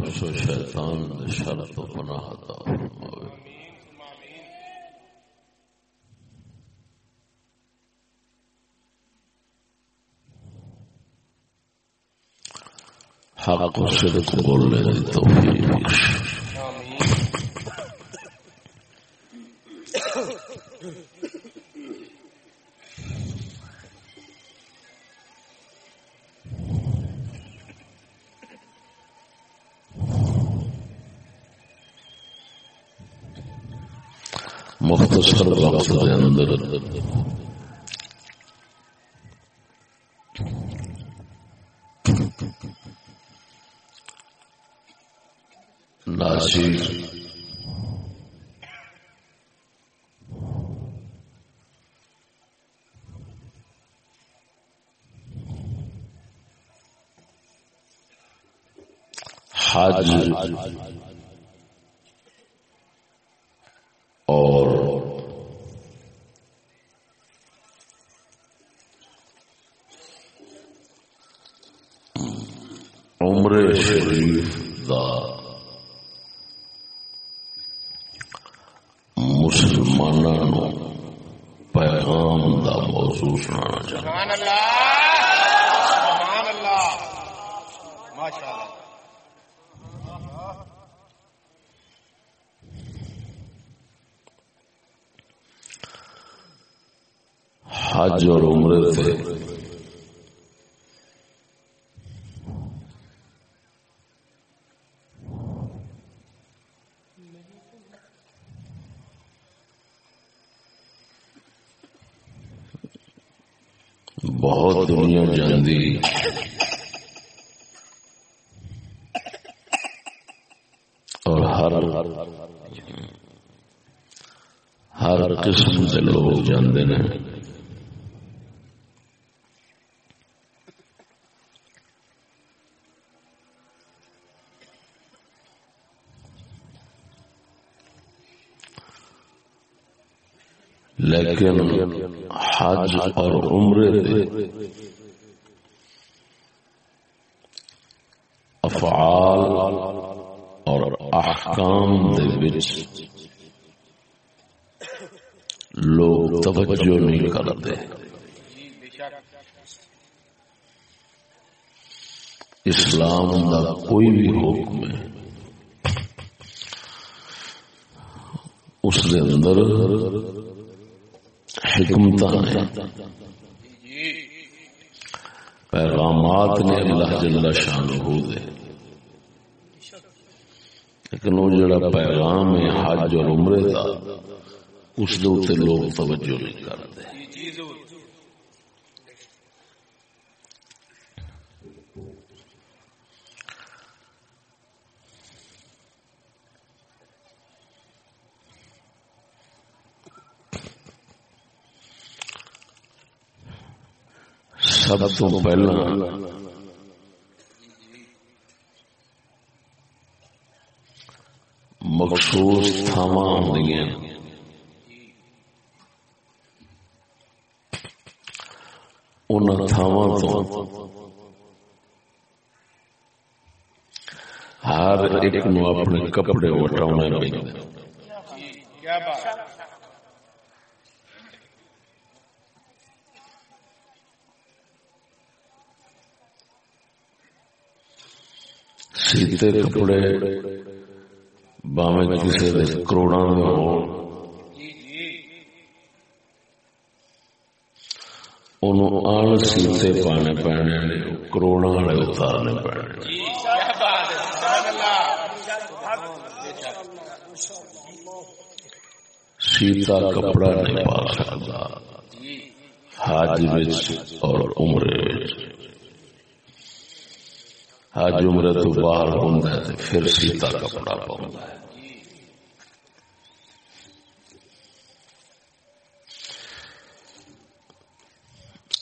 نفس و شیطان شرط و پناہ عطا فرماوے۔ حق و صدق بولنے کی توفیق بخش مختصر وقت کے اندر۔ ناسی حج شریف دا مسلمانوں پیغام دا موضوع سنانا چاہتا حج اور عمرے سے بہت دنیا جاندی اور ہر ہر قسم سے لوگ جاندے ہیں۔ لیکن حج اور عمرے دے افعال اور احکام دے وچ لوگ توجہ نہیں کرتے۔ اسلام کا کوئی بھی حکم ہے، اس کے اندر حکمت پیغامات نے اللہ جل شان ہو دے۔ لیکن وہ جڑا پیغام ہے حج اور عمرے کا اس دے لوگ توجہ نہیں کرتے۔ سب تو پہلا۔ مخصوص تھاوا ہوں ان تھاوا تو ہر ایک نو اپنے کپڑے وٹاؤنے پہ سیتے کپڑے باویں کسی کروڑا میں ہو آن سیتے پانے پینے کروڑا والے اتارنے پینے سیتا کپڑا نہیں پا سکتا حاج اور عمرے حج عمر تو باہر ہوں پھر سیتا کپڑا پاؤں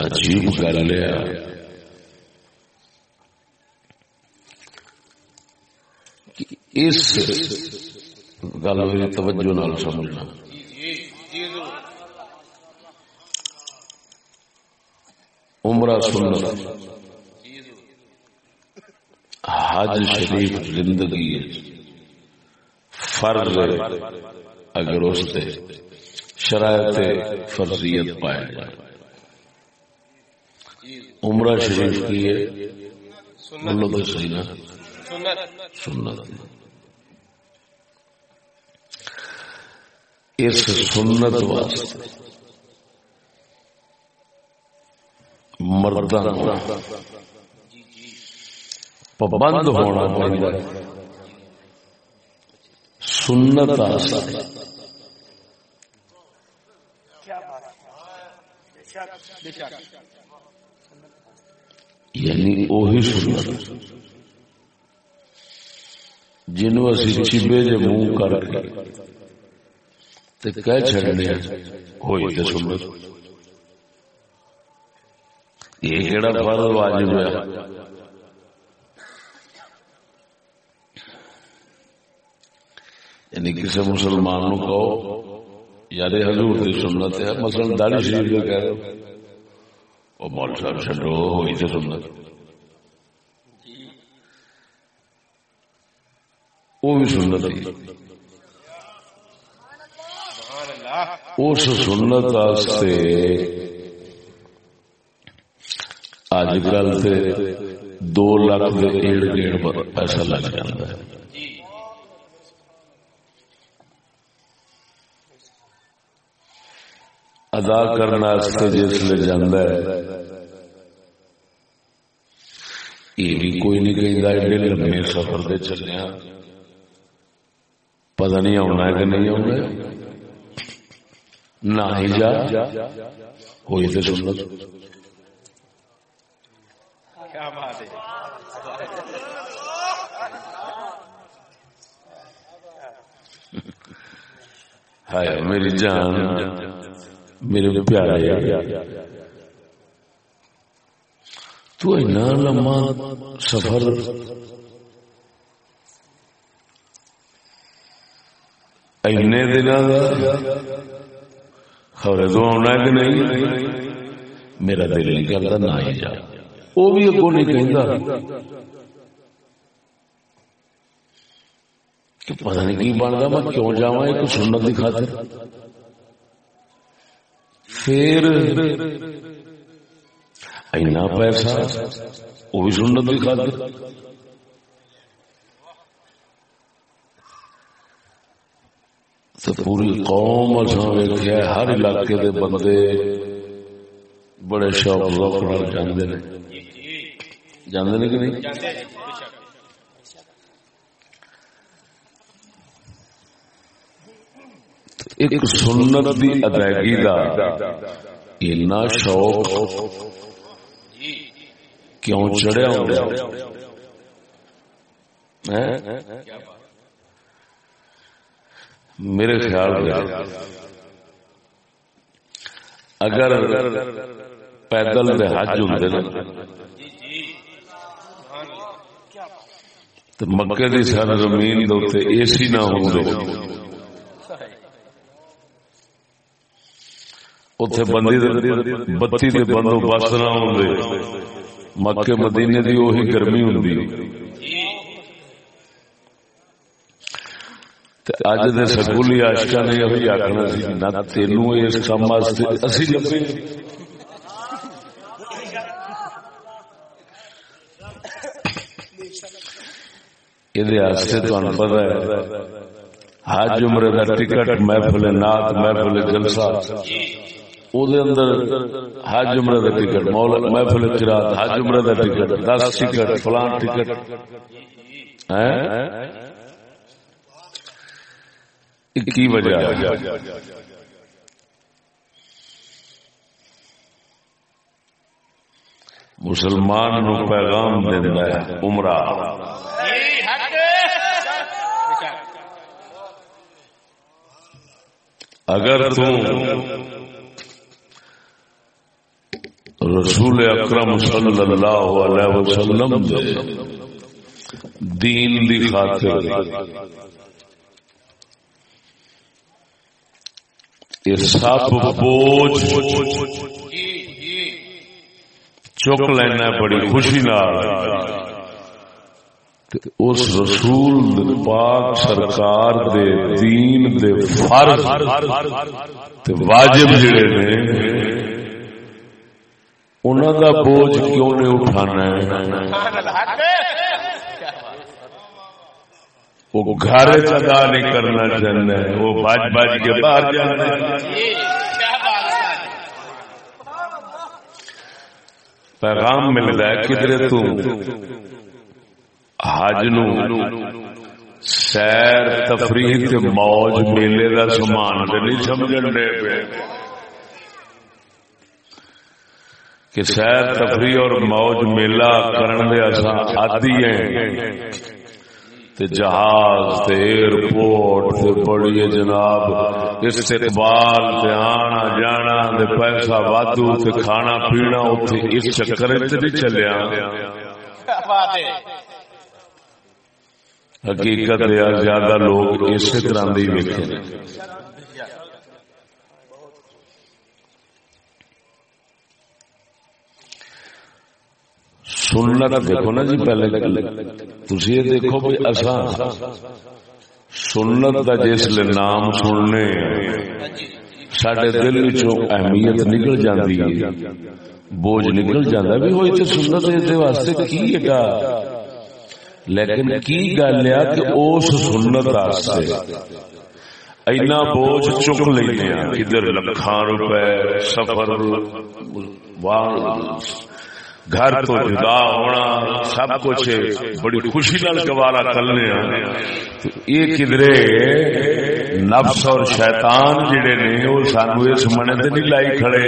عجیب گل لیا اس گل میری توجہ نال سمجھنا۔ عمرہ سنت۔ حج شریف زندگی فرض اگر اس سے شرائط فرضیت پایا جائے۔ عمرہ شریف کی ہے۔ بولو تو صحیح نا۔ سنت۔ اس سنت واسطے مردہ پابند ہونا چاہیے۔ سنت یعنی وہی سنت۔ جنو اسی چیبے جے منہ کر کے تے کہہ چڑھنے ہوئی تو سنت۔ یہ کہڑا فرض واجب ہے۔ یعنی کسی مسلمان نو کہو یار حضور کی سنت ہے، مثلا داڑی شریف جو کہہ رہے وہ مول صاحب چڈو ہوئی تو سنت۔ وہ بھی سنت ہے اس سنت واسطے اج کل دو لاکھ ڈیڑھ ڈیڑھ پیسہ لگ جاتا ہے۔ ادا کرنے جس لے جانا ہے۔ یہ بھی کوئی نہیں کہتا ایڈے لمبے سفر دے چلے پتا نہیں آنا کہ نہیں آنا نہ ہی جا۔ ہوئی تو سن ہائے میری جان۔ میرے پیارے تو اینا لمبا سفر۔ اینے دن خبر تو آنا کہ نہیں؟ میرا دل نہیں کرتا نہ ہی جا۔ وہ بھی اگو نہیں کہتا کہ پتہ نہیں کی بنتا میں کیوں جاوا ایک سنت کی خاطر۔ پھر اینا پیسہ، وہ بھی سنت بھی خاطر۔ تو پوری قوم اساں ویکھیا ہر علاقے دے بندے بڑے شوق ذوق نال جاندے نے۔ جاندے نے کہ نہیں؟ ایک سنت دی ادائیگی دا اتنا شوق کیوں چڑھیا ہوں میرے خیال میں اگر پیدل دے حج ہوں تو مکے دی سر زمین دے اے سی نہ ہوں بندی بتی بندوبست نہ ہوں مکے مدینے کی وہی گرمی ہوں اج دے سکولی آشکا نے یہ آخنا سی نہ تینوں اس کام یہ پتا ہے حج عمرے کا ٹکٹ محفل نات محفل جلسہ اندر حج عمرہ دا ٹکٹ مولا محفل قرات حج عمرہ دا ٹکٹ دس ٹکٹ فلان ٹکٹ کی وجہ مسلمان نو پیغام دینا ہے عمرہ اگر تم رسول اکرم صلی اللہ علیہ وسلم دین دی خاطر۔ یہ سب بوجھ چک لینا بڑی خوشی نال اس رسول پاک سرکار دے دین دے فرض تے واجب جڑے نے انہاں دا بوجھ کیوں نہیں اٹھانا ہے؟ وہ گھر ادا نہیں کرنا چاہنا ہے، وہ بج بج کے باہر جانا پیغام ملتا ہے، کدھر تم حج نو۔ سیر تفریح موج میلے دا سامان نہیں سمجھن دے کہ سیر، تفریح اور موج میلہ کرن دے اساں عادی ہیں۔ تے جہاز، تے ایئرپورٹ، تے بڑی جناب، استقبال، تے آنا جانا، تے پیسہ وادو، تے کھانا پینا، اوتھے اس چکر وچ نہیں چلیا۔ حقیقت زیادہ لوگ اسی طرح سننا دیکھو نا جی پہلے تھی یہ دیکھو بھائی اصا سنت کا جس نام سننے سڈے دل اہمیت نکل جاتی ہے۔ بوجھ نکل جاتا بھی ہوئی تو سنت واسطے کی ہے لیکن کی گل ہے کہ اس سنت راستے اینا بوجھ چک لینے ادھر لکھان روپے، سفر گھر تو جدا ہونا سب کچھ بڑی خوشی نال گوارا کرنے یہ کدرے نفس اور شیطان جڑے نے وہ سانو اس تے نہیں لائی کھڑے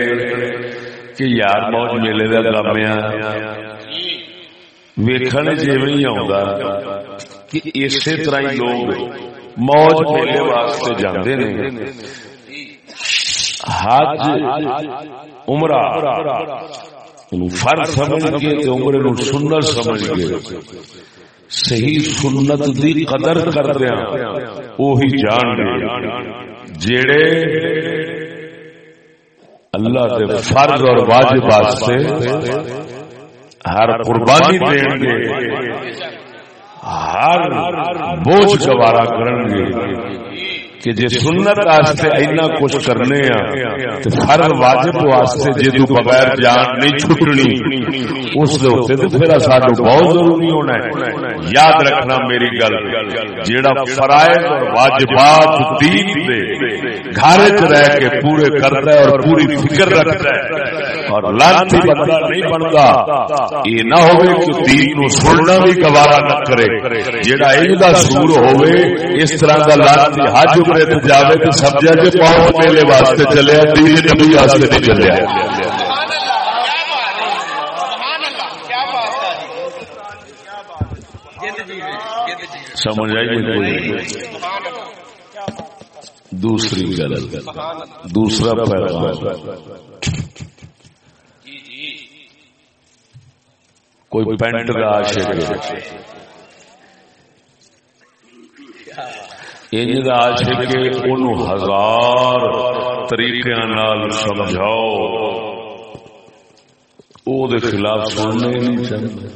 کہ یار موج میلے کا کام ویکھن جی کہ اسی طرح ہی لوگ موج میلے واسطے جاندے نے۔ حج عمرہ فرض سمجھ کے عمرے نو سنت سمجھ کے صحیح سنت دی قدر کردیا وہی جان گے جڑے اللہ دے فرض اور واجب واسطے ہر قربانی دیں گے، ہر بوجھ گوارا کریں گے۔ کہ جے سنت واسطے اینا کچھ کرنے ہیں تے ہر واجب واسطے جے تو بغیر جان نہیں چھٹنی، اس دے اوتے تے پھر ساڈو بہت ضروری ہونا ہے۔ یاد رکھنا میری گل، جیڑا فرائض اور واجبات دین دے، گھر وچ رہ کے پورے کرتا ہے اور پوری فکر رکھتا ہے۔ اور لانتی بندہ نہیں بنتا۔ یہ نہ ہوئے کہ دین نو سننا بھی گوارا نہ کرے۔ جیڑا ان دا سور ہوئے، اس طرح دا لانتی حج عمرے تے جاوے تے سمجھا کہ پاؤں میلے واسطے چلیا دین نبی واسطے نہیں چلیا سمجھ آئی کوئی دوسری گل، دوسرا پیغام۔ کوئی پینٹ کا عاشق ہزار طریقے سمجھاؤ۔ او دے خلاف سننے نہیں چاہتے۔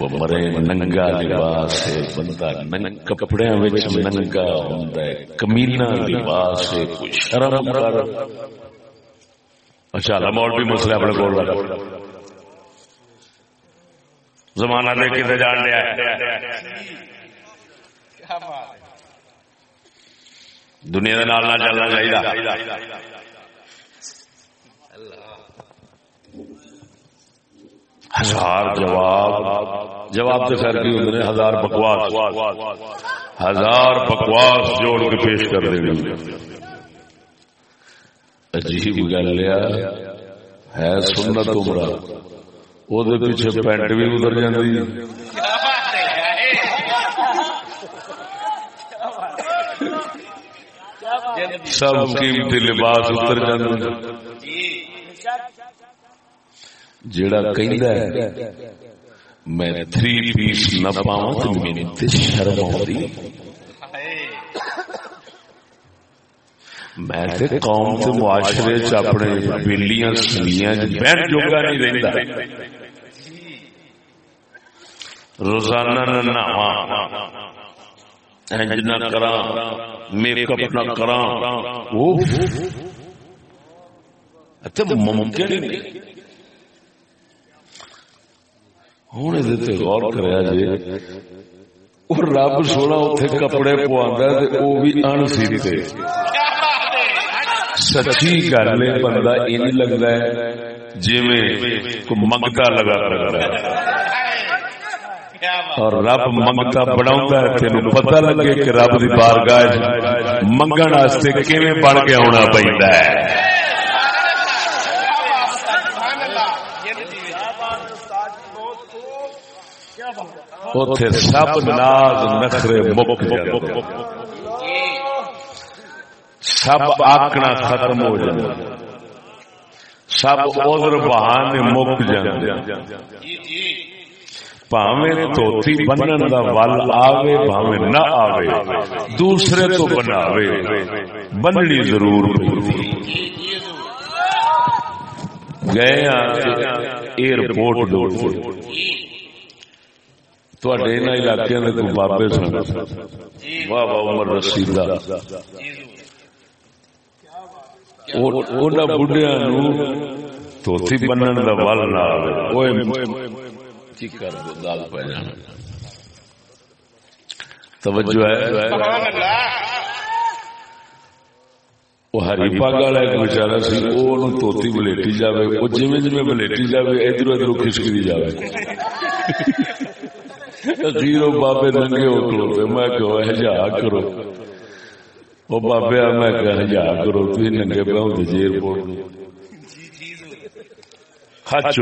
وہ مرے ننگا لباس ہے۔ بندہ کپڑے ننگا ہوں کمینا لباس ہے۔ کوئی شرم کر۔ اچھا مول بھی مسئلہ اپنے کو زمانہ دے کے جان لیا دنیا نال نہ چلنا چاہیے ہزار جواب۔ جواب تو خیر کی ہوتے ہزار بکواس۔ ہزار بکواس جوڑ کے پیش کر دے گی عجیب گل ہے سنت عمرہ۔ پیچھے پینٹ بھی اتر جاتی سب قیمتی لباس اتر جڑا کہ میں تھری پیس نہ پاؤں تو میری شرم آتی میں قوم کے معاشرے چ اپنے بلیاں سلیاں جی بہن جوگا نہیں رہتا روزانہ نہ نہاوا انج نہ کرا میک اپ نہ کراں۔ کرا اچھا ممکن ہی نہیں۔ ہوں یہ غور کرا جی۔ رب سونا اتنے کپڑے پوا وہ بھی ان سیتے سچی گل بندہ یہ لگتا ہے جی منگتا لگا رہا ہے۔ اور رب منگتا بنا تین پتا لگے کہ رب کی بارگاہ منگن کیون بن کے آنا پہنتا ہے؟ سب ناز نخرے مک سب آکنا ختم ہو جائے سب ادھر بہانے مک جائے توتی بنن دا ول آوے پاوے نہ آوے۔ دوسرے تو بناوے۔ بننی ضرور گئے ایئرپورٹ تھوڑے ان علاقے کے کوئی بابے سن۔ واہ واہ عمر رسیدہ بڑھیا نو توتی بنن دا نہ آوے کر دو پہ جانا توجہ ہے وہ ہری پاگ والا ایک بچارا سی وہ توتی بلیٹی جائے وہ جی جی بلیٹی جائے ادھر ادھر کھسکری جائے زیرو بابے ننگے ہو کلوتے میں کہو کرو وہ بابے میں کہ ہجا کرو تھی ننگے پہ ہوں جیر پورٹ ہچ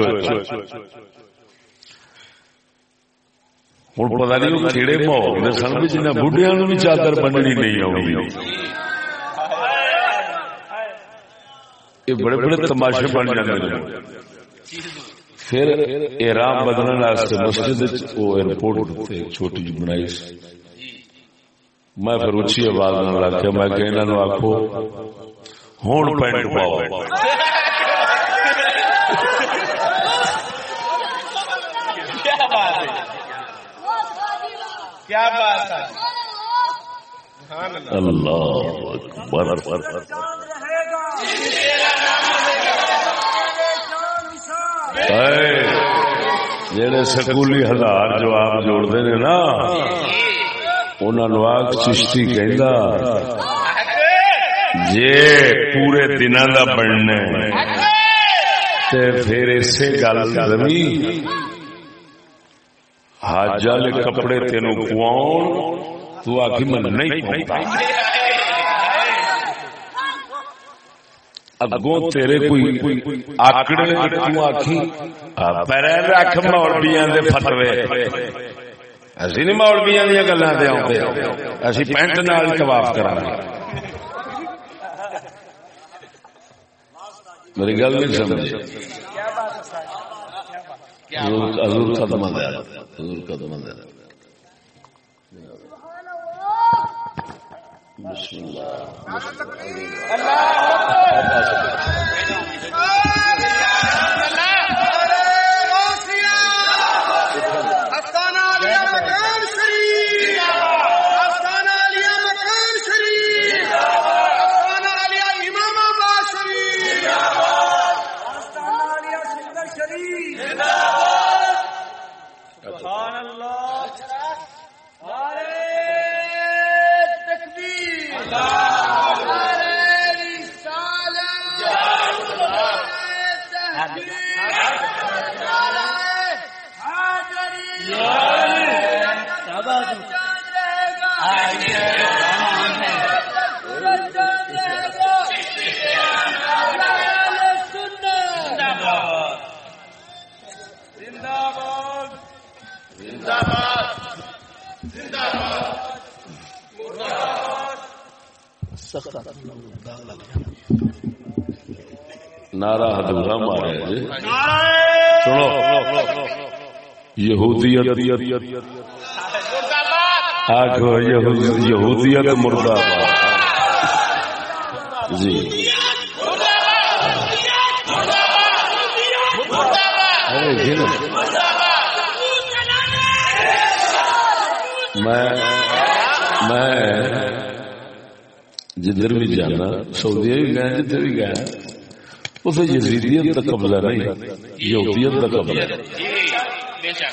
ہوں پتا نہیں وہ کہڑے ماحول نے سن بھی جنہیں بڑھیا نو بھی چادر بننی نہیں آئی یہ بڑے بڑے تماشے بن جاتے ہیں پھر احرام بدلنے مسجد وہ ایئرپورٹ چھوٹی جی بنائی میں پھر اچھی آواز لگ کے میں کہ انہوں آخو ہوں پینٹ پاؤ۔ کیا بات ہے؟ اللہ جڑے سکولی ہزار جو آپ جوڑتے ہیں نا انہوں آگ چشتی کہ جی پورے دن کا بننا پھر اسی گل زمین حاج والے کپڑے تین تو آخی من نہیں اگوں تیرے کوئی آکڑے، تو آخی پیر رکھ مولبیاں دے فتوے۔ اسی نہیں مولبیاں دیا گلا آتے اسی پینٹ نال طواف کرا میری گل نہیں سمجھ حضور قدم حضور قدم بسم اللہ نارا ہدورا مارا جی۔ سنو۔ یہودیت آگو یہودیت مردہ جی۔ میں میں جدھر بھی جانا سعودی بھی گیا جدھر بھی گیا۔ اسے یزیدیت کا قبضہ نہیں یہودیت کا قبضہ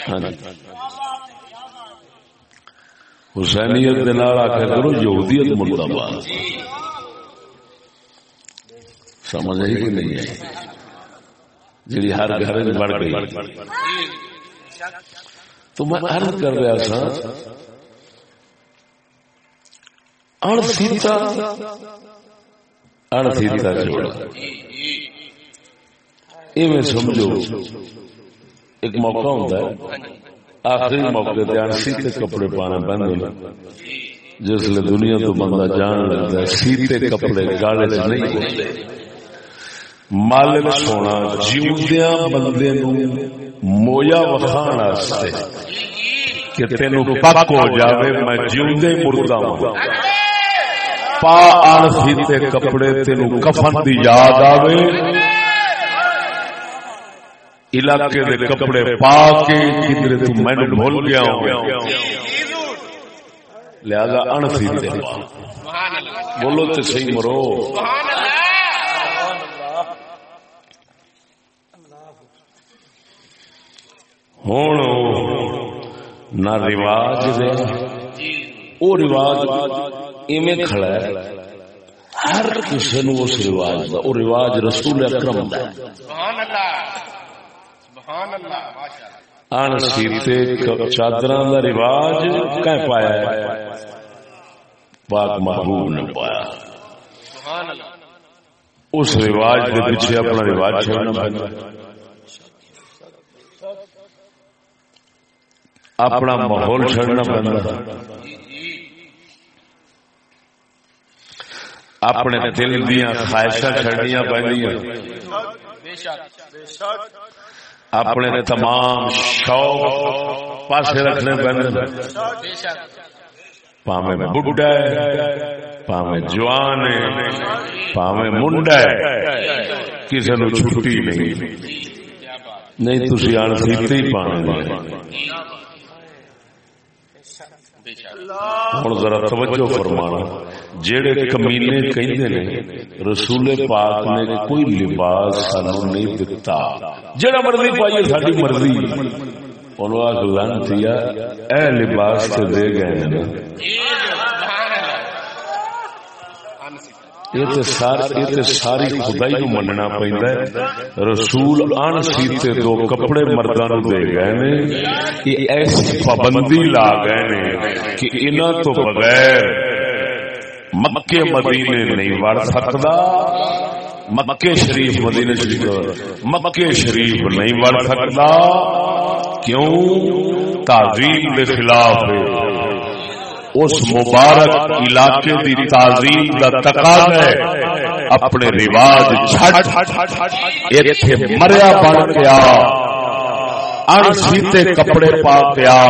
ہاں جی۔ حسینیت کے نال آخر کرو، یہودیت مرد سمجھ آئی کہ نہیں آئی؟ جی ہر گھر بڑھ گئی۔ تو میں عرض کر رہا تھا انسیتا انسیتا جوڑا۔ ایویں سمجھو، ایک موقع ہوتا ہے، آخری موقع تے انسیتے کپڑے پانا بند ہونا جس لیے دنیا تو بندہ جان لگتا ہے، سیتے کپڑے گالے سے نہیں ہوتے۔ مالک سونا، جیوندیاں بندے نو مویا وخان آستے کہ تینو پاک ہو جاوے، میں جیوندے مردہ ہوں۔ پا آن سیتے کپڑے تینو کفن دی یاد آوے۔ علاقے دے کپڑے پا کے کدھر تو میں نے بھول گیا ہوں۔ لہذا ان بولو تو صحیح مرو۔ ہوں۔ نہ رواج دے۔ او رواج ایویں کھڑا ہے۔ ہر کسی نو اس رواج دا۔ او رواج رسول اکرم دا آن سیتے چادر دا رواج کہ پایا ہے؟ پاک محبوب نے پایا۔ اس رواج کے پیچھے اپنا رواج چھوڑنا پڑتا اپنا ماحول چھڑنا پڑتا۔ اپنے دل دیا خواہشاں چڑھنیا پہ اپنے تمام شوق پاسے رکھنے پہنے پاوے بڈا ہے پاوے جوان ہے پاوے منڈا ہے کسی نو چھٹی نہیں۔ نہیں تھی آن سیتے ہی پانے ہوں۔ ذرا توجہ فرمانا۔ جہے کمینے کہندے نے رسول پاک نے کوئی لباس سانو نہیں دتا۔ جڑا مرضی پائیے ساری مرضی۔ لانتی اے لباس دے گئے ساری خدائی نو مننا پہنتا ہے۔ رسول ان سیتے دو کپڑے مردہ نو دے گئے نے یہ ایسی پابندی لا گئے نے کہ انہاں تو بغیر مکے مدینے نہیں وڑ سکتا مکے شریف مدینے شریف مکے شریف نہیں وڑ سکتا کیوں؟ تعظیم کے خلاف ہے۔ اس مبارک علاقے دی تعظیم کا تقاضا ہے۔ اپنے رواج ایتھے مریا بن کے آ ان سیتے کپڑے پا کے آ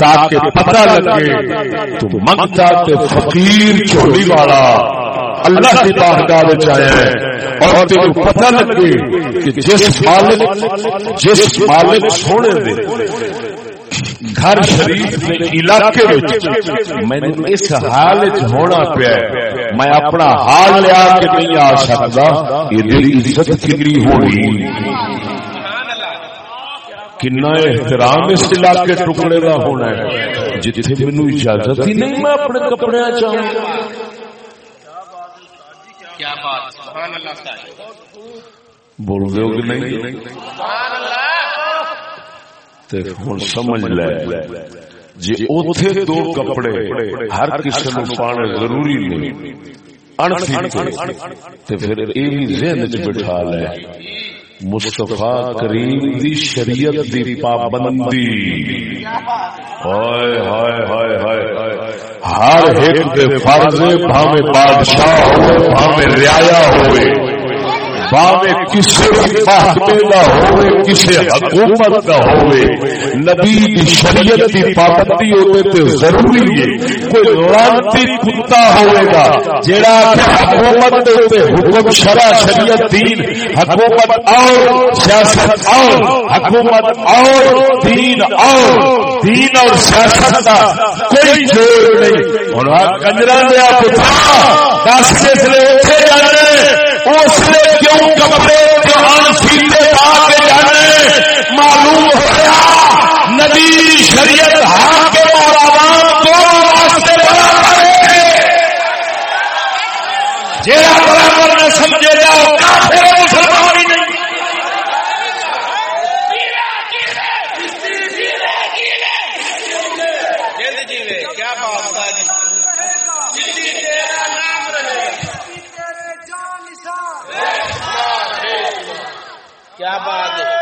تاکہ پتہ لگے تو منگتا تے فقیر چولی والا اللہ کی بارگاہ وچ آیا ہے اور تینو پتہ لگے کہ جس مالک جس مالک سونے دے گھر شریف علاقے میں اس حال ہونا پیا میں اپنا حال لیا کے نہیں آ سکتا۔ یہ عزت کنی ہونی کنا احترام اس علاقے ٹکڑے کا ہونا ہے۔ جتنے مینو اجازت ہی نہیں میں اپنے کپڑے چاہوں۔ بول دو کہ نہیں؟ ہوں سمجھ لے۔ جی اوتھے دو کپڑے ہر کسی نو پانے ضروری نہیں۔ پھر ذہن بٹھا لے۔ مصطفی کریم دی شریعت دی پابندی۔ ہائے ہائے ہائے ہائے۔ ہر ایک دے فرض بادشاہ ہوئے بھاوے رعایا باوے کسی محکمے کا ہوئے کسی حکومت کا ہوئے۔ نبی کی شریعت کی پابندی ہوتے تے ضروری ہے۔ کوئی لانتی کتا ہوئے گا جڑا حکومت دے حکم شرع، شریعت، دین، حکومت اور، سیاست اور، حکومت اور، دین اور دین اور سیاست کا کوئی جوڑ نہیں۔ ہوں کنجرا دیا پتا دس کس لیے اتنے جانے اس لیے کیوں کپڑے جہان سیتے پا کے جانے؟ معلوم ہوا، نبی شریعت حاکم کے عوام دونوں واسطے برابر ہے جہاں برابر نہ سمجھے جاؤ کافر مسلمان ہی نہیں کیا بات ہے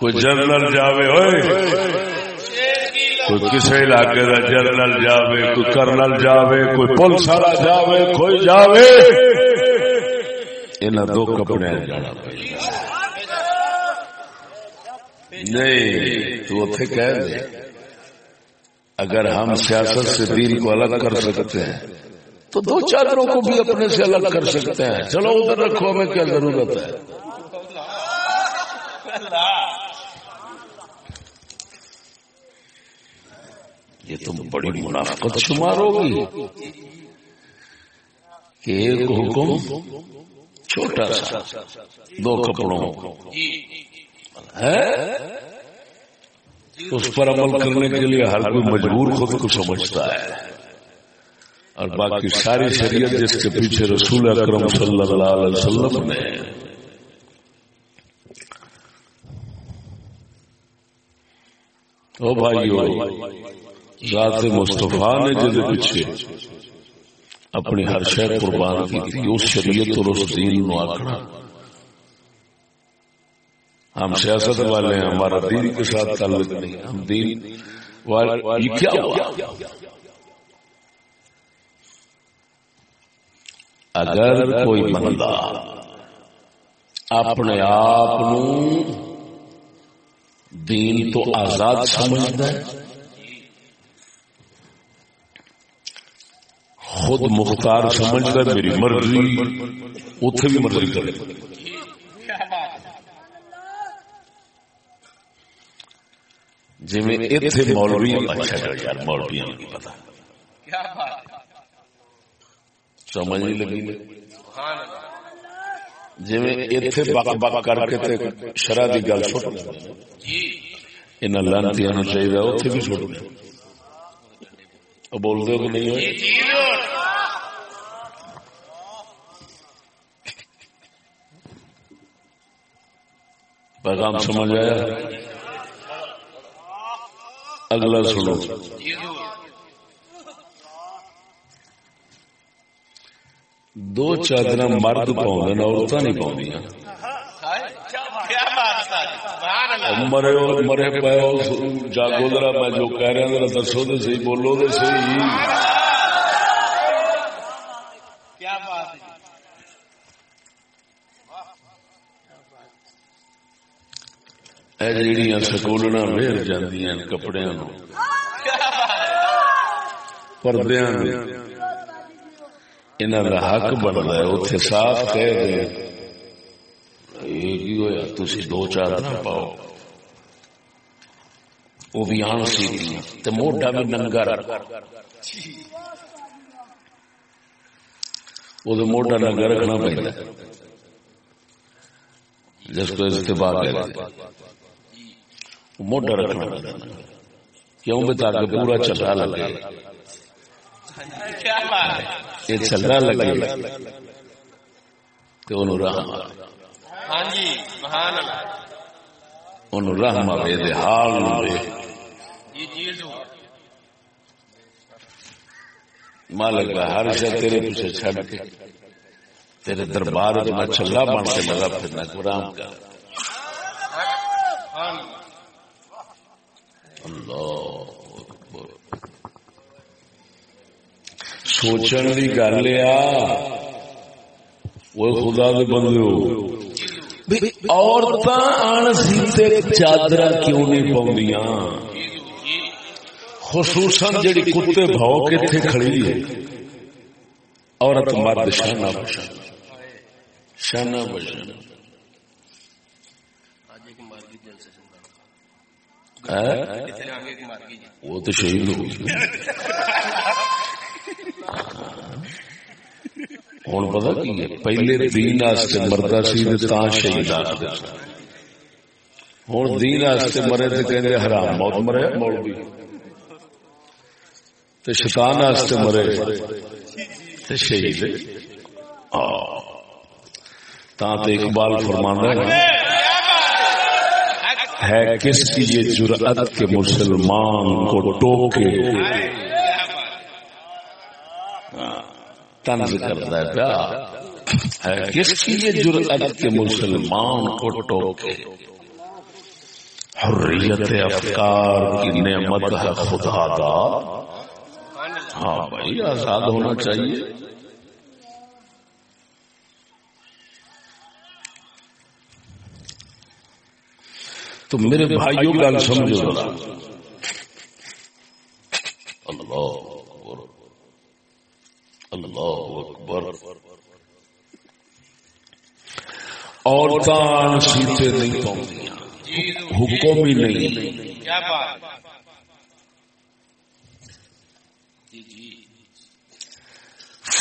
کوئی جنرل جاوے ہوئے کوئی کسی علاقے کا جنرل جاوے، کوئی کرنل جاوے، کوئی پولیس والا جاوے، کوئی جاوے۔ ان دو کپڑے جانا نہیں، تو اتنے کہہ دے، اگر ہم سیاست سے دین کو الگ کر سکتے ہیں، تو دو چادروں کو بھی اپنے سے الگ کر سکتے ہیں۔ چلو ادھر رکھو، ہمیں کیا ضرورت ہے؟ یہ تو بڑی منافقت شمار ہوگی۔ کہ ایک حکم چھوٹا سا دو کپڑوں ہے؟ اس پر عمل کرنے کے لیے ہر کوئی مجبور خود کو سمجھتا ہے۔ اور باقی ساری شریعت جس کے پیچھے رسول اکرم صلی اللہ علیہ وسلم نے۔ او بھائیو ذات مصطفیٰ نے جد پیچھے اپنی ہر شہر قربان کی تھی، اس شریعت اور اس دین نو آکڑا۔ ہم سیاست والے ہیں، ہمارا دین کے ساتھ تعلق نہیں، ہم دین یہ کیا ہوا۔ اگر کوئی بندہ اپنے آپ دین تو آزاد سمجھتا ہے خود مختار سمجھتا ہے میری مرضی اتے بھی مرضی کرے۔ جی اتنے مولوی اچھا یار مولوی پتا سمجھ نہیں لگی۔ جی اتنے بک بک کر کے شرح کی گل چھوٹ ان لانتی چاہیے اتنے بھی چھوٹ بول دو کہ نہیں پیغام سمجھ آیا اگلا سنو دو چادر مرد پاؤں عورت نہیں پاؤں مرے مرے پے جاگو ذرا میں جو کہہ رہا ذرا دسو تو صحیح بولو تو صحیح۔ جہیا سکولنا ویر جی کپڑے پردیا انہوں کا حق بنتا ہے اتنے صاف کہہ دے۔ یہ ہوا تھی دو چار نہ پاؤ۔ وہ بھی آن سی موڈا بھی ننگا وہ موڈا ننگا رکھنا پہنتا جس کو استفاق موڈا رکھنا کیوں؟ بتا کے پورا چلا لگے۔ یہ چلنا لگے۔ تو انہوں رحم۔ انہوں رحم آئے دے حال دے مالک ہر تیرے پیچھے چھڑ کے تیرے دربار میں چلا بن کے لگا پھرنا گرام کا اللہ سوچن کی گل آ وہ خدا دے بندے ہو عورتاں آن سیتے چادر کیوں نہیں پاؤندیاں؟ خصوصاً جڑی کتے بھاؤ کتنے کھڑی ہے۔ عورت مرد شانہ بشانہ شانہ بشانہ وہ تو شہید ہو ہوں پتا کی ہے؟ پہلے دین مرد سی شہید ہوں دین مرے تو کہ حرام، موت مرے مولوی تو شیطان واسطے مرے. تو شہید. تا تو اقبال فرمانا ہے ہے کس کی یہ جرأت کے مسلمان کو ٹوکے؟ تنز کرتا ہے پیا. ہے کس کی یہ جرأت کے مسلمان کو ٹوکے؟ حریت افکار کی نعمت ہے خدا دا. ہاں بھائی آزاد ہونا چاہیے۔ تو میرے بھائیوں گل سمجھو اللہ اللہ اکبر۔ عورتان سیتے نہیں پاؤں حکم ہی نہیں۔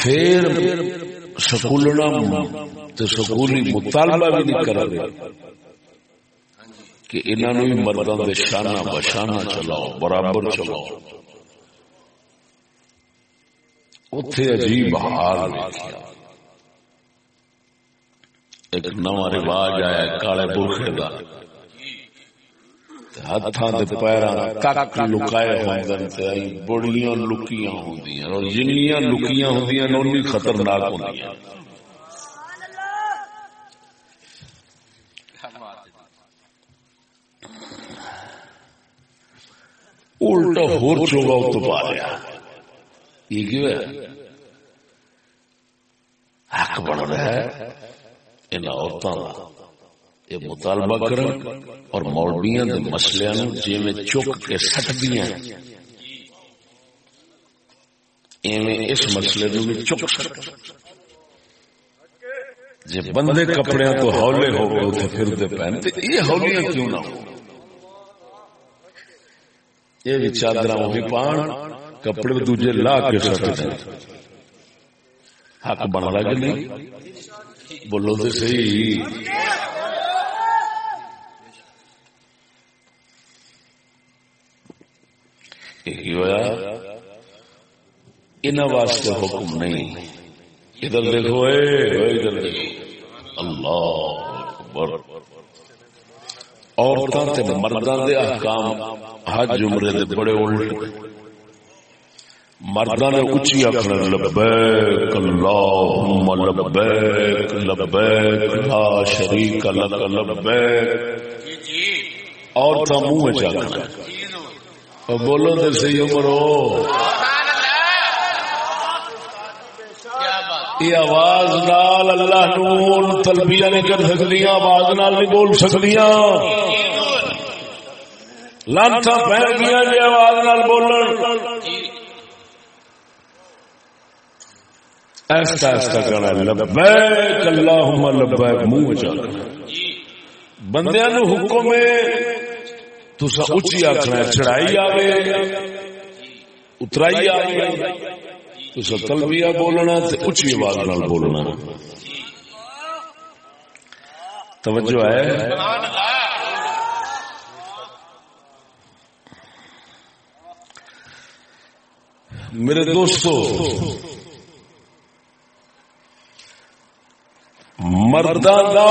پھر سکولنا تے سکولی مطالبہ بھی نہیں کر رہے۔ کہ انہوں بھی مردوں کے شانہ بشانہ چلاؤ، برابر چلاؤ۔ اتے عجیب حال ویکھیا۔ ایک نواں رواج آیا کالے برخے کا ہاتھوں کے پیروں کک لکائے ہوتے بڑیاں لکیاں ہوں اور جنیاں لکیاں ہوندیاں ہوں خطرناک ہوں الٹا ہور چوگا تو پا رہا یہ کیوں ہے؟ حق بن رہا ہے۔ ان عورتوں کا یہ مطالبہ کرن اور مولویاں دے مسئلے نو جی میں چک کے سٹ دیا ایویں اس مسئلے نو بھی چک سٹ جی بندے کپڑے تو ہولے ہو گئے پھر دے پہن پہنتے یہ ہولیاں کیوں نہ ہو یہ بھی چادر وہی پان کپڑے دوجے لا کے سکتے حق بن رہا کہ نہیں بولو تو صحیح ہوا ان واسطے حکم نہیں۔ ادھر دیکھو، اے ادھر دیکھو۔ اللہ اکبر۔ عورتوں مردوں کے احکام حج عمرے دے بڑے الٹ۔ مردہ نے اچھی آخر لبیک اللہم، لبیک لبیک، لا شریک لک، لبیک۔ عورتوں منہ چاہنا بولو تو صحیح عمرو یہ آواز نال اللہ نون تلبیہ نہیں کر سکتی آواز نال نہیں بول سکتی لانتا پہ گیا جی آواز نال بولن ایسا ایسا کرنا لبیک اللہم لبیک منہ چل بندیاں نو حکم ہے تسا اچھی آخنا چڑھائی آوے۔ اترائی آوے۔ تو تلبیہ بولنا اچھی آواز نال بولنا۔ توجہ ہے۔ میرے دوستو مردہ دا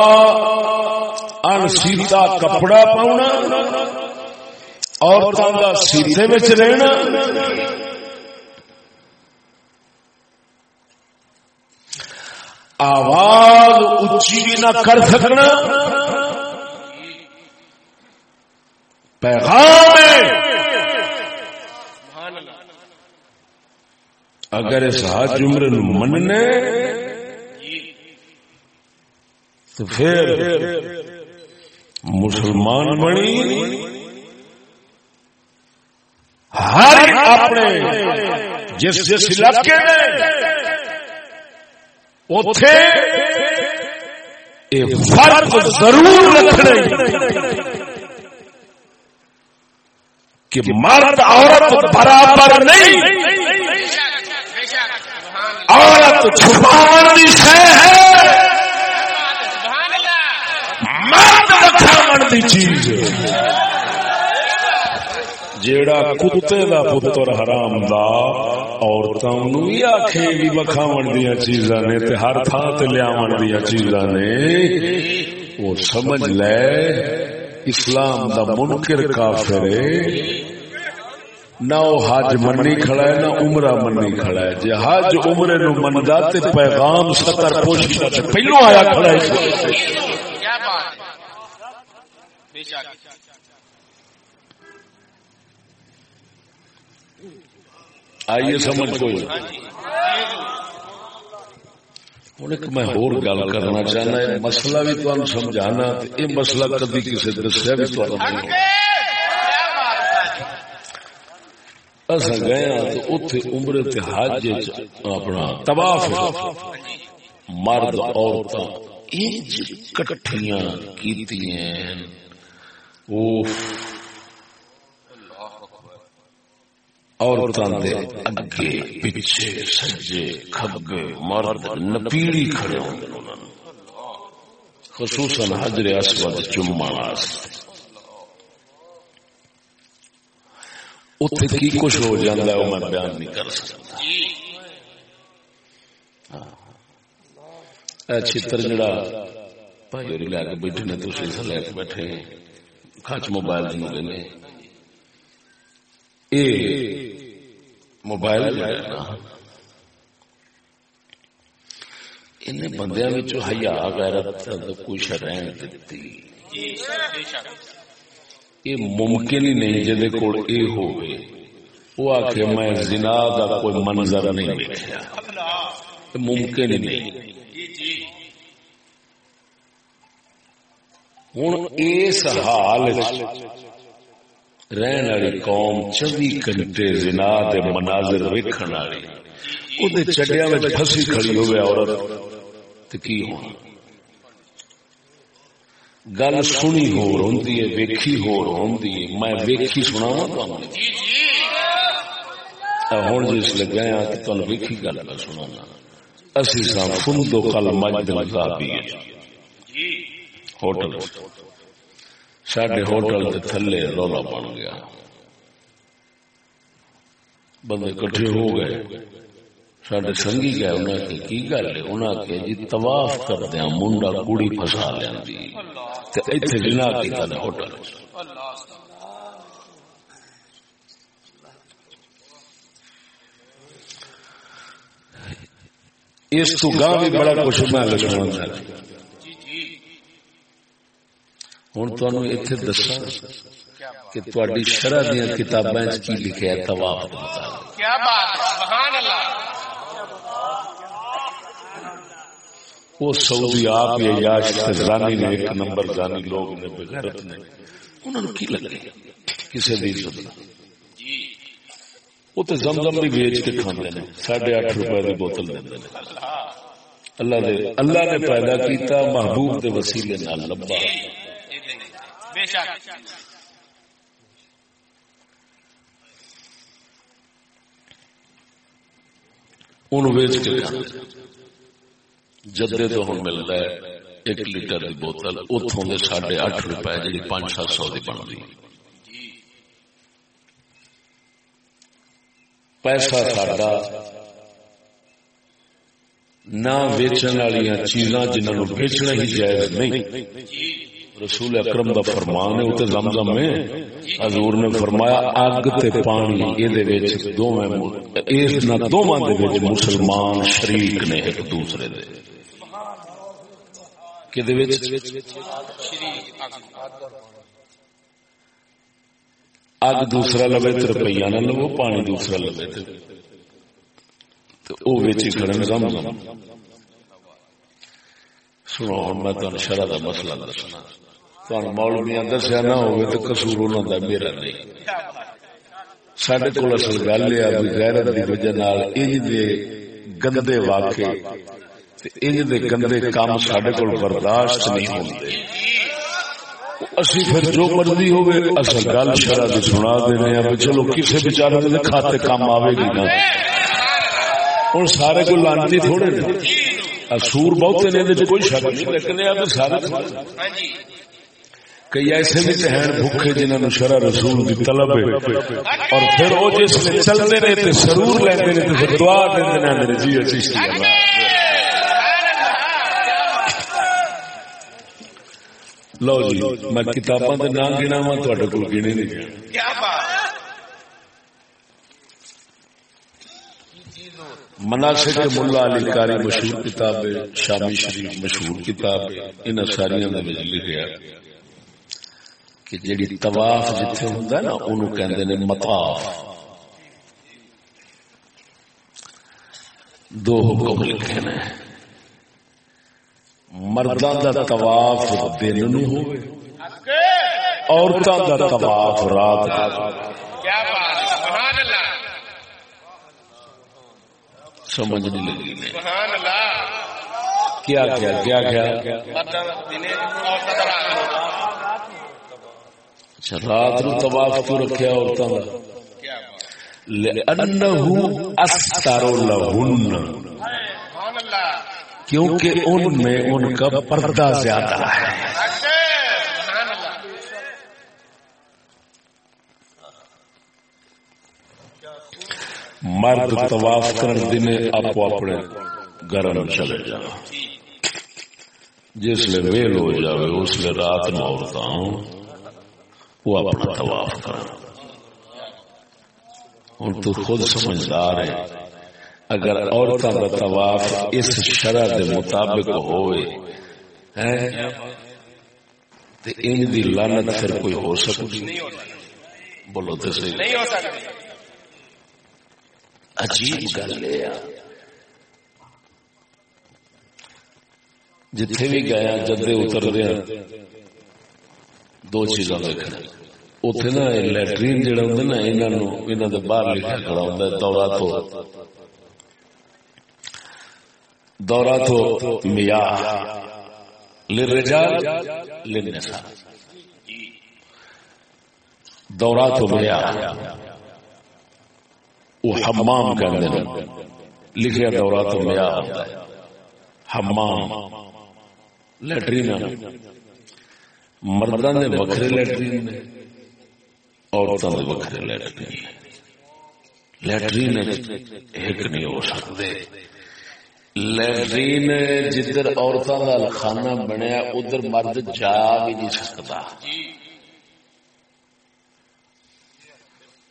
ان سیتا کپڑا پاؤنا۔ عورتوں کا سیتے میں رہنا۔ آواز اچھی بھی نہ کر سکنا۔ پیغام اگر اس حج عمر مننے، تو پھر مسلمان بنی۔ ہر اپنے جس جس علاقے اتے فرق ضرور رکھنے کہ مرد عورت برابر نہیں، عورت چھپاون کی شہ ہے، مرد دکھاون کی چیز جیڑا کتے دا پتر حرام دا عورتوں بھی آخے بھی بکھاون دیا چیزاں نے تے ہر تھان تے لیاون دیا چیزاں نے۔ وہ سمجھ لے، اسلام دا منکر کافر ہے۔ نہ وہ حج منی کھڑا ہے، نہ عمرہ منی کھڑا ہے۔ جی حج عمرے نو مندا تے پیغام ستر پوچھ پہلو آیا کھڑا ہے؟ بے شک۔ آئیے سمجھ کوئی۔ ہوں ایک میں ہور گل کرنا چاہنا ہے مسئلہ بھی تمہیں سمجھانا یہ مسئلہ کدی کسی دسیا بھی اصا گیا تو اتے عمر حج اپنا مرد عورت کٹھیاں کی عورتوں کے اگے، پیچھے، سجے کھبے مرد، نپیڑی کھڑے ہوں۔ خصوصاً حجر اسود چما اتنے کی کچھ ہو جاتا ہے وہ میں بیان نہیں کر سکتا۔ ہاں۔ چتر جڑا، بھائی لے کے بیٹھے نے تو لے کے بیٹھے کچ موبائل جنوب نے۔ یہ موبائل ان بندیا ہیا غیرت کوئی شرح دیتی یہ ممکن ہی نہیں جہد کو یہ ہو وہ آ کے میں زنا کا کوئی منظر نہیں دیکھا ممکن ہی نہیں۔ ہوں اس حال رہن والی قوم چوبی گھنٹے زنا دے مناظر ویکن والی وہ چڈیا میں پھسی کھڑی ہوئے عورت کی ہونا گل سنی ہو روندی ہے ویکھی ہے میں ویکھی جس لگا ویکھی گل کا سنا اسی سا فندو کل مجد مذہبی ہوٹل سڈے ہوٹل کے تھلے رولا بن گیا بندے کٹھے ہو گئے سڈے سنگی گئے انہیں کہ کی گل ہے انہیں کہ جی طواف کردیا منڈا کڑی فسا لیا اتنے جنا کیا ہوٹل اس تو گاہ بھی بڑا کچھ میں لگنا ہوں تمہیں اتنے دسا کہ تاری شرح دیا کتابیں کی لکھا ہے طواف کیا بات سبحان اللہ۔ وہ سعودی آپ یا یاش زانی نے ایک نمبر زانی لوگ نے بغیرت نے انہوں نے کی لگے؟ کسی بھی عزت وہ تو زمزم بھی بیچ کے کھانے نے ساڑھے آٹھ روپے کی بوتل دے اللہ دے اللہ نے پیدا کیتا محبوب دے وسیلے نال لبا بے انہوں بیچ کے جدے تو ہوں ملتا ہے، ایک لیٹر کی بوتل اتوں کے ساڑھے اٹھ روپے جی پانچ سات سو کی بن رہی پیسہ ساڈا نہ ویچن والی چیزاں جنہوں ویچنا ہی جائز نہیں۔ رسول اکرم دا فرمان ہے اتنے زمزم میں حضور نے فرمایا، اگ تے پانی یہ دونوں مسلمان شریک نے ایک دوسرے دے۔ اگ دوسرا لبے تو روپیہ نہ لو پانی دوسرا لبے تے۔ تو سنو ہوں میں تمہیں شرح کا مسئلہ دسنا۔ تمہیں مولویا دسیا نہ ہوگی تو کسور انہوں کا میرا نہیں سڈے کو اصل گل یہ بھی غیرت کی وجہ انج دے گندے واقع انج دے گندے کام سڈے کو برداشت نہیں ہوتے اسی پھر جو مرضی ہوگی اصل گل شرح کی سنا دینے چلو کسی بچارے کھاتے کام آئے گی نا ہوں سارے کو لانتی تھوڑے سور بہت نے کوئی شک نہیں لیکن سارے کئی ایسے بھی تو ہیں بھوکے جنہوں نے شرح رسول کی طلب ہے۔ اور پھر وہ جس میں چلتے رہے تو سرور لیتے رہے تو پھر دعا دیتے ہیں میرے جی اچھی لو جی میں کتاباں کے نام گنا وا تھوڑے کو گنے نہیں کیا مناسب ملا علی کاری مشہور کتاب ہے شامی شریف مشہور کتاب ہے ان ساری لکھا کہ جیڑی طواف جتھے ہوندا ہے نا اونوں کہندے نے مطاف۔ دو حکم لکھے نے۔ مرداں دا طواف دن نو ہوے عورتاں دا طواف رات کیا بات سبحان اللہ۔ سمجھ نہیں لگی۔ کیا کیا کیا کیا؟ اچھا رات نو طواف کیوں رکھیا عورتوں کا لأنه استر لهن. کیونکہ ان میں ان کا پردہ زیادہ ہے۔ مرد طواف کر دن آپ اپنے گھر چلے جا جس لیے ویل ہو جاوے، اس لیے رات میں عورتوں وہ اپنا طواف کر ہوں تو خود سمجھدار ہے اگر عورتوں کا طواف اس شرح کے مطابق ہوئے تو ان دی لانت پھر کوئی ہو سکتی؟ بولو تو صحیح۔ نہیں ہو سکتی۔ عجیب گل جتھے بھی گیا جدے اتر رہا دو چیزاں دیکھنا اتنے نا لٹرین جہاں ہوں نا انہوں نے باہر لکھا کھڑا ہوں دورا تو۔ دورا تو میا لرجال للنساء۔ دورا تو میا وہ حمام کہتے ہیں لکھیا دورا تو میا حمام۔ لیٹرین مردہ نے وکھرے لیٹرین نے عورتوں نے وکھرے لیٹرین لیٹرین ایک نہیں ہو سکتے۔ لیٹرین جدھر عورتوں کا خانہ بنیا ادھر مرد جا بھی نہیں سکتا۔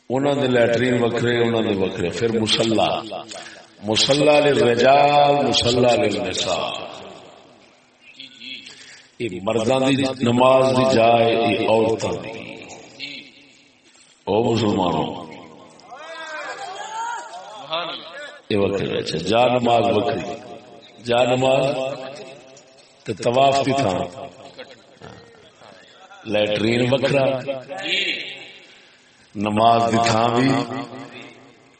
انہوں نے لیٹرین وکھرے انہوں نے وکھرے۔ پھر مسلا مسلا رجال مسلا نساء۔ یہ مردوں کی نماز دی جائے یہ عورتوں کی او مسلمانوں یہ وکھرے اچھا جا نماز وکری جا نماز، تے طواف کی تھا لیٹرین وکرا نماز دی تھان بھی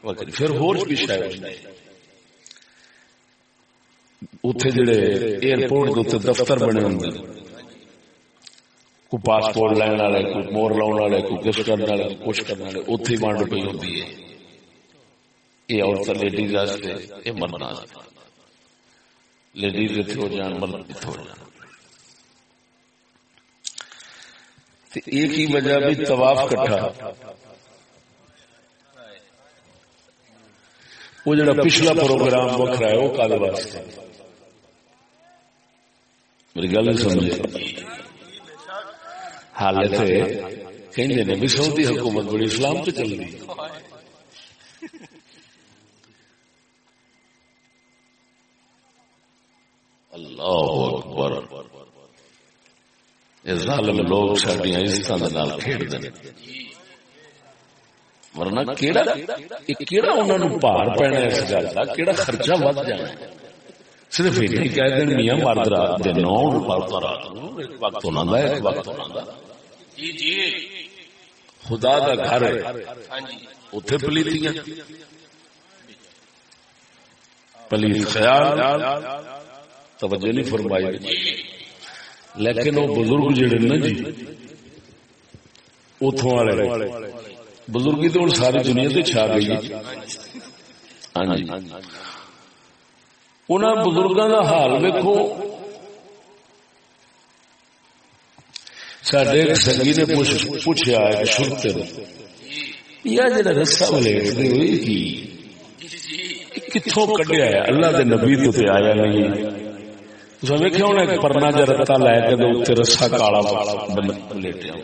وکری پھر ہور بھی شاید۔ اتنے جڑے ایئرپورٹ کے دفتر بنے ہوں کو پاسپورٹ لین والے کو مور لاؤن والے کو کچھ کرنے والے کچھ کرنے والے اتنے ہی بانڈ پی ہوتی ہے یہ عورت لیڈیز واسطے یہ مرنا لیڈیز اتنے ہو جان مرد اتنے ہو جان ایک ہی وجہ بھی طواف کٹھا وہ جڑا پچھلا پروگرام وکرا ہے وہ کال واسطے میری گل نہیں سمجھے حالت کہیں نے بھی سعودی حکومت بڑی اسلام پہ چل رہی۔ اللہ اکبر۔ ظالم لوگ سڈیا عزت کھیڑتے ہیں۔ ورنہ کیڑا کیڑا انہوں نے پار پینا اس گل کا کیڑا خرچہ ود جانا صرف یہ نہیں کہہ دیں میاں مرد رات دن نو مرد رات نو ایک وقت ہونا دا ایک وقت ہونا دا جی جی۔ خدا دا گھر ہے۔ ہاں جی۔ اتنے پلیتیاں۔ پلیت خیال۔ توجہ نہیں فرمائی۔ لیکن وہ بزرگ جڑے نا جی اتوں والے۔ بزرگی تو ہوں ساری دنیا سے چھا گئی ہے۔ ہاں جی۔ انہوں بزرگوں کا حال ویکو سڈے ایک سنگی نے پوچھ- پوچھا ہے جڑا رسا ولیٹتے ہوئی کی؟ کتوں کڈیا ہے؟ اللہ دے نبی تو تے آیا نہیں۔ تسا ویکھیا ہونا ایک پرنا جا رتا لے کے اوتے رسا کالا ولیٹیا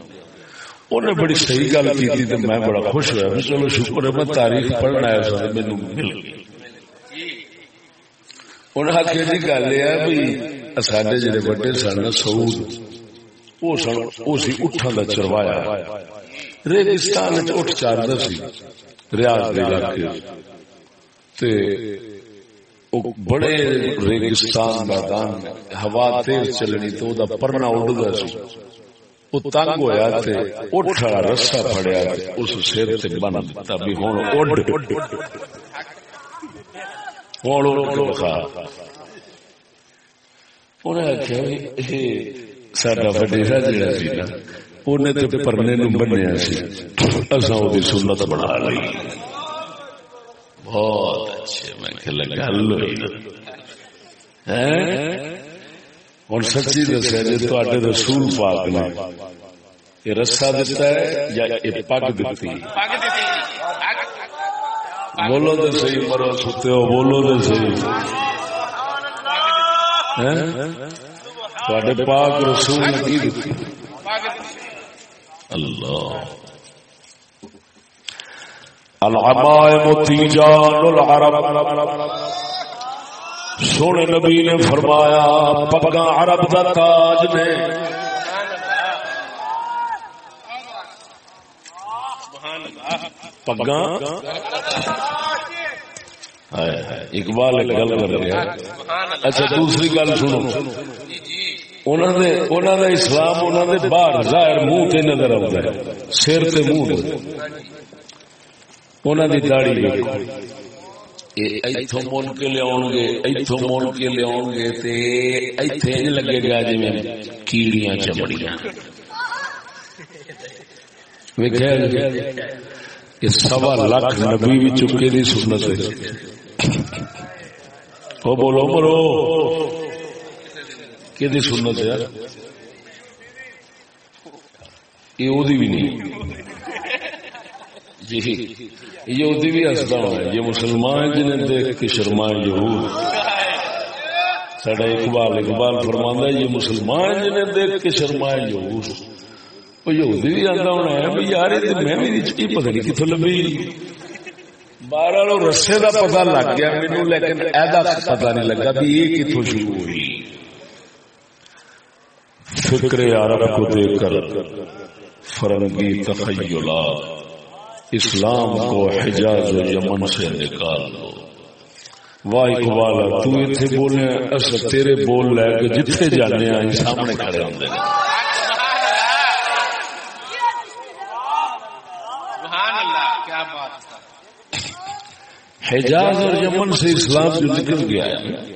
انہیں بڑی صحیح گل کی تے میں بڑا خوش ہوا چلو شکر ہے میں تاریخ پڑھنا ہے مینوں مل گئی۔ گل یہ جڑے بڑے سن سعود وہ سن وہ سی اٹھان کا چروایا ریگستان اٹھ چاردا سی ریاض علاقے تے بڑے ریگستان میدان ہوا تیز چلنی تو دا پرنا اڑدا سی وہ تنگ ہویا تے اٹھ رسا پھڑیا اس سر تے بن دتا بھی ہن اڈ بخا انہیں آخیا بھی سڈا وڈیرا سی نا انہیں تو پرنے نو بنیا سی اصا وہ سنت بنا لی بہت اچھے میں کہ گل ہوئی ہوں سچی دسیا جی تے رسول پاک نے یہ رسا دتا ہے یا یہ پگ دتی بولو تو صحیح مرو ستے ہو بولو تو صحیح۔ پاک رسول نے کی دتی؟ پگ دیتی اللہ۔ العمائم تیجان العرب۔ سونے نبی نے فرمایا پگا عرب دا تاج نے سبحان اللہ پگا اقبال ایک گل کر رہا اچھا دوسری گل سنو۔ انہوں نے اسلام انہوں نے باہر ظاہر منہ تے نظر آتا ہے۔ سر تے منہ انہوں دی داڑھی ایتھوں کے لیاؤں گے، ایتھوں مول کے لیاؤں گے تے ایتھے نہیں لگے گا جویں کیڑیاں چمڑیاں۔ ویکھیا جی؟ یہ سوا لاکھ نبی بھی چکے دی سنت ہے او بولو مرو کہ سنت ہے؟ یہ اودی بھی نہیں۔ جی۔ یہ اودی بھی ہستا ہوا ہے یہ مسلمان جنہیں دیکھ کے شرمائے یہود۔ سڈا اقبال اقبال فرماندہ ہے، یہ مسلمان جنہیں دیکھ کے شرمائے یہود۔ وہ یہودی بھی آتا ہونا ہے بھی یار یہ میں بھی کی پتہ نہیں کتوں لبھی باہر والوں رسے کا پتا لگ گیا مینو لیکن ایدا پتا نہیں لگا بھی یہ کتوں شروع ہوئی فکر عرب کو دیکھ کر فرنگی تخیلات اسلام کو حجاز و یمن سے نکال دو واہ اقبال تو اتنے بولے اصل تیرے بول لے کے جتنے جانے آئے سامنے کھڑے ہوتے ہیں سبحان اللہ کیا بات ہے حجاز اور یمن سے اسلام جو نکل گیا ہے۔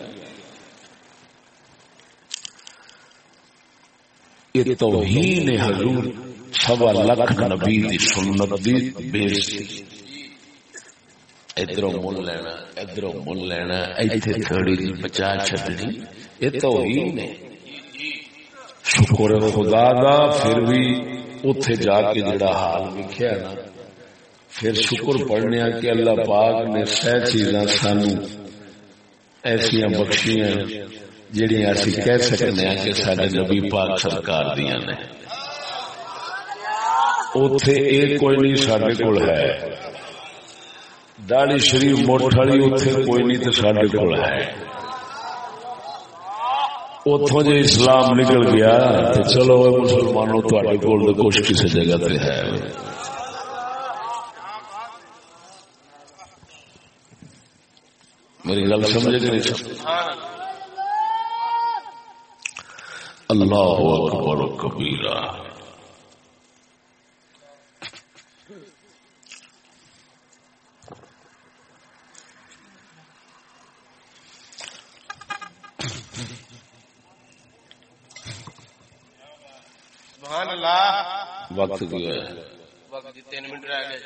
یہ توہین حضور سوا لکھ نبی دی سنت دی بیزتی ادھروں مل لینا، ادھروں مل لینا، ایتھے تھوڑی جی بچا چھڈنی۔ یہ توہین ہے۔ شکر خدا دا، پھر بھی اوتھے جا کے جڑا حال لکھیا نا پھر شکر پڑھنے کہ اللہ پاک نے سہ چیزاں سانو ایسیاں بخشیاں جڑیاں اسی کہہ سکتے ہیں کہ سارے نبی پاک سرکار دیاں نے۔ اوتھے ایک کوئی نہیں سارے کول ہے۔ داڑی شریف موٹھ والی اوتھے کوئی نہیں تو سارے کول ہے۔ اتوں جی اسلام نکل گیا تو چلو مسلمانوں تھوڑے کول کچھ کسی جگہ تے ہے۔ میری گل سمجھے کہ نہیں سمجھ اللہ اکبر و کبیرہ۔ سبحان اللہ۔ وقت کیا ہے؟ وقت جی تین منٹ رہ گئے۔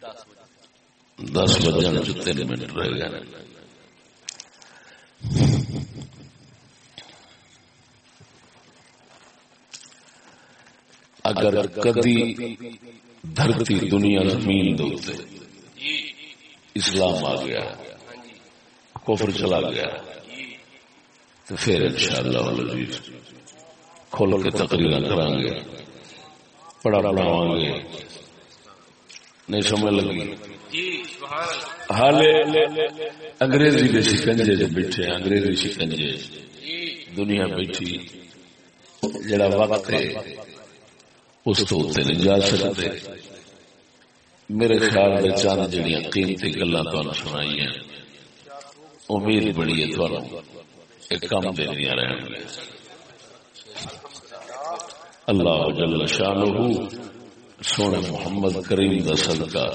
دس بجے۔ دس بجن تین منٹ رہ گئے۔ اگر کدی دھرتی دنیا زمین دوتے اسلام آ گیا، کفر چلا گیا، تو پھر انشاءاللہ العزیز جی کھول کے تقریر کریں گے، پڑھا پڑھاواں گے۔ نہیں سمجھ لگی۔ جی انگریزی کے شکنجے جو بیٹھے انگریزی شکنجے۔ جی۔ دنیا بیٹھی جڑا وقت ہے اس تو اتنے نہیں جا سکتے۔ میرے خیال میں چند جڑیاں قیمتی گلا تمہیں سنائی ہیں۔ امید بڑی ہے تمہیں ایک کام دینیا رہن گے اللہ جل شانہ سونے محمد کریم دا صدقہ۔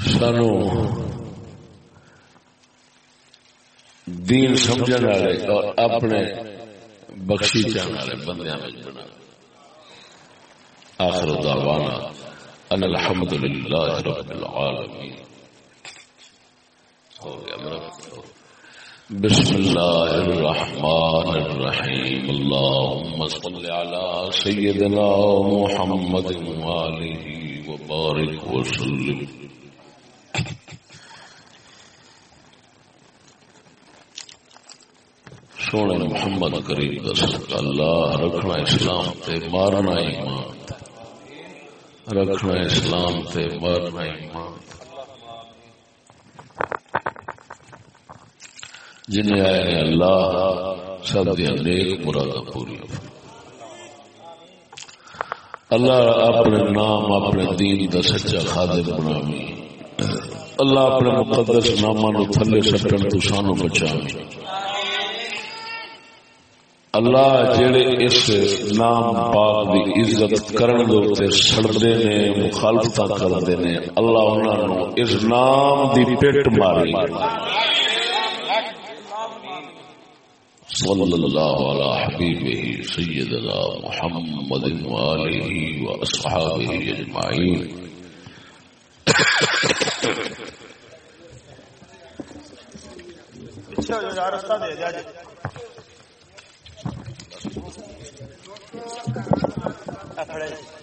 سانو دین سمجھن والے اور اپنے بخشی چاہنے والے بندیاں بنا۔ آخر دعوانا ان الحمد للہ رب العالمین۔ ہو گیا میرا بسم اللہ الرحمن الرحیم۔ اللہم صل علی سیدنا محمد وآلہ وبارک وسلم سونے محمد کریم دا صدقہ، اللہ رکھنا اسلام تے مارنا ایمان۔ رکھنا اسلام تے مارنا ایمان۔ جنہیں آئے ہیں اللہ، سب دیا نیک مرادہ پوری اللہ اپنے نام، اپنے دین دا سچا خادم بناوی اللہ اپنے مقدس نامہ نو تھلے سٹن تو سانو بچاوی اللہ جڑے اس نام پاک دی عزت کرن دے تے سڑدے نے مخالفت کردے نے، اللہ انہاں نو اس نام دی پٹ ماری صلی اللہ علی حبیبہ سیدنا محمد وآلہ واصحابہ اجمعین۔ پیچھے ہو جا رستہ دے دیا جی۔ جی اے کھڑے جی۔